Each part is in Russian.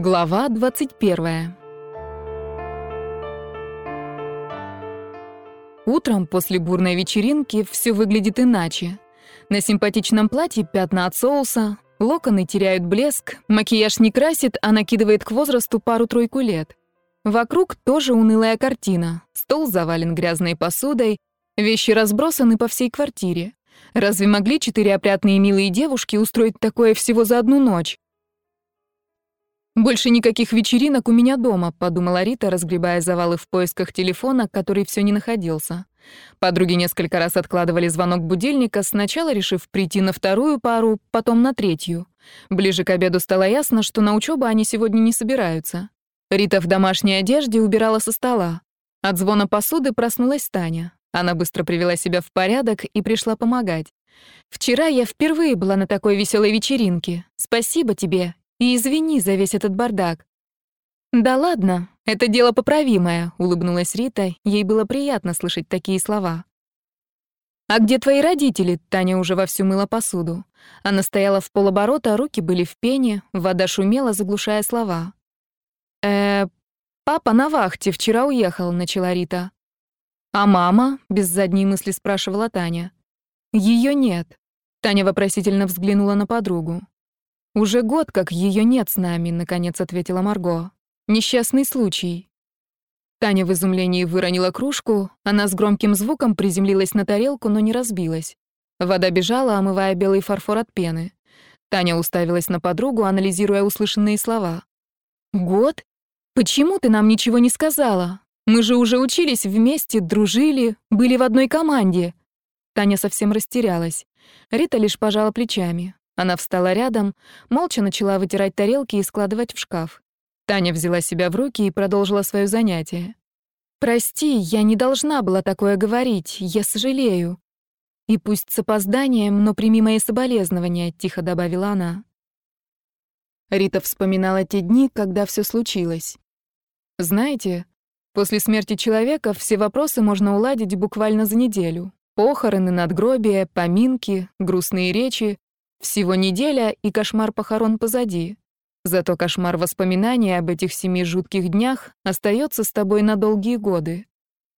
Глава 21. Утром после бурной вечеринки все выглядит иначе. На симпатичном платье пятна от соуса, локоны теряют блеск, макияж не красит, а накидывает к возрасту пару-тройку лет. Вокруг тоже унылая картина. Стол завален грязной посудой, вещи разбросаны по всей квартире. Разве могли четыре опрятные милые девушки устроить такое всего за одну ночь? «Больше никаких вечеринок у меня дома», — подумала Рита, разгребая завалы в поисках телефона, который все не находился. Подруги несколько раз откладывали звонок будильника, сначала решив прийти на вторую пару, потом на третью. Ближе к обеду стало ясно, что на учебу они сегодня не собираются. Рита в домашней одежде убирала со стола. От звона посуды проснулась Таня. Она быстро привела себя в порядок и пришла помогать. «Вчера я впервые была на такой веселой вечеринке. Спасибо тебе. И извини за весь этот бардак». «Да ладно, это дело поправимое», — улыбнулась Рита. Ей было приятно слышать такие слова. «А где твои родители?» — Таня уже вовсю мыла посуду. Она стояла в полоборота, руки были в пене, вода шумела, заглушая слова. э папа на вахте, вчера уехал», — начала Рита. «А мама?» — без задней мысли спрашивала Таня. Ее нет». Таня вопросительно взглянула на подругу. «Уже год, как ее нет с нами», — наконец ответила Марго. «Несчастный случай». Таня в изумлении выронила кружку, она с громким звуком приземлилась на тарелку, но не разбилась. Вода бежала, омывая белый фарфор от пены. Таня уставилась на подругу, анализируя услышанные слова. «Год? Почему ты нам ничего не сказала? Мы же уже учились вместе, дружили, были в одной команде». Таня совсем растерялась. Рита лишь пожала плечами. Она встала рядом, молча начала вытирать тарелки и складывать в шкаф. Таня взяла себя в руки и продолжила свое занятие. «Прости, я не должна была такое говорить, я сожалею. И пусть с опозданием, но прими мои соболезнования», — тихо добавила она. Рита вспоминала те дни, когда все случилось. Знаете, после смерти человека все вопросы можно уладить буквально за неделю. Похороны, надгробия, поминки, грустные речи всего неделя, и кошмар похорон позади. Зато кошмар воспоминаний об этих семи жутких днях остается с тобой на долгие годы.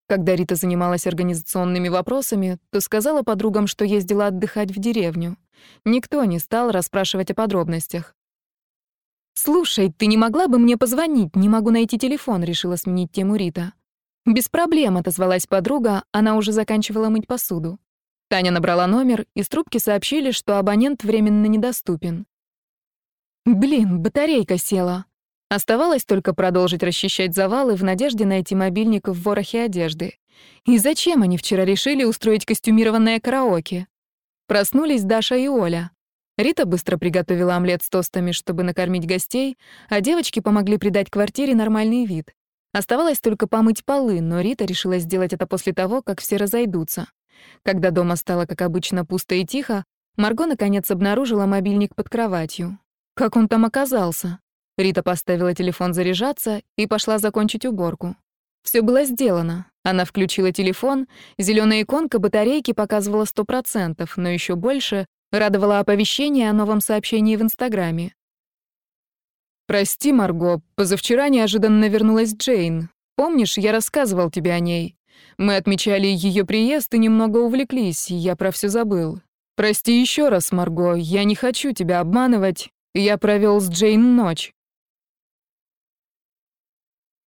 Когда Рита занималась организационными вопросами, то сказала подругам, что ездила отдыхать в деревню. Никто не стал расспрашивать о подробностях. «Слушай, ты не могла бы мне позвонить? Не могу найти телефон», — решила сменить тему Рита. «Без проблем», — отозвалась подруга, она уже заканчивала мыть посуду. Таня набрала номер, и с трубки сообщили, что абонент временно недоступен. Блин, батарейка села. Оставалось только продолжить расчищать завалы в надежде найти мобильник в ворохе одежды. И зачем они вчера решили устроить костюмированное караоке? Проснулись Даша и Оля. Рита быстро приготовила омлет с тостами, чтобы накормить гостей, а девочки помогли придать квартире нормальный вид. Оставалось только помыть полы, но Рита решила сделать это после того, как все разойдутся. Когда дома стало, как обычно, пусто и тихо, Марго наконец обнаружила мобильник под кроватью. Как он там оказался? Рита поставила телефон заряжаться и пошла закончить уборку. Все было сделано. Она включила телефон, зеленая иконка батарейки показывала 100%, но еще больше радовало оповещение о новом сообщении в Инстаграме. «Прости, Марго, позавчера неожиданно вернулась Джейн. Помнишь, я рассказывал тебе о ней? Мы отмечали ее приезд и немного увлеклись, я про все забыл. Прости еще раз, Марго, я не хочу тебя обманывать. Я провел с Джейн ночь.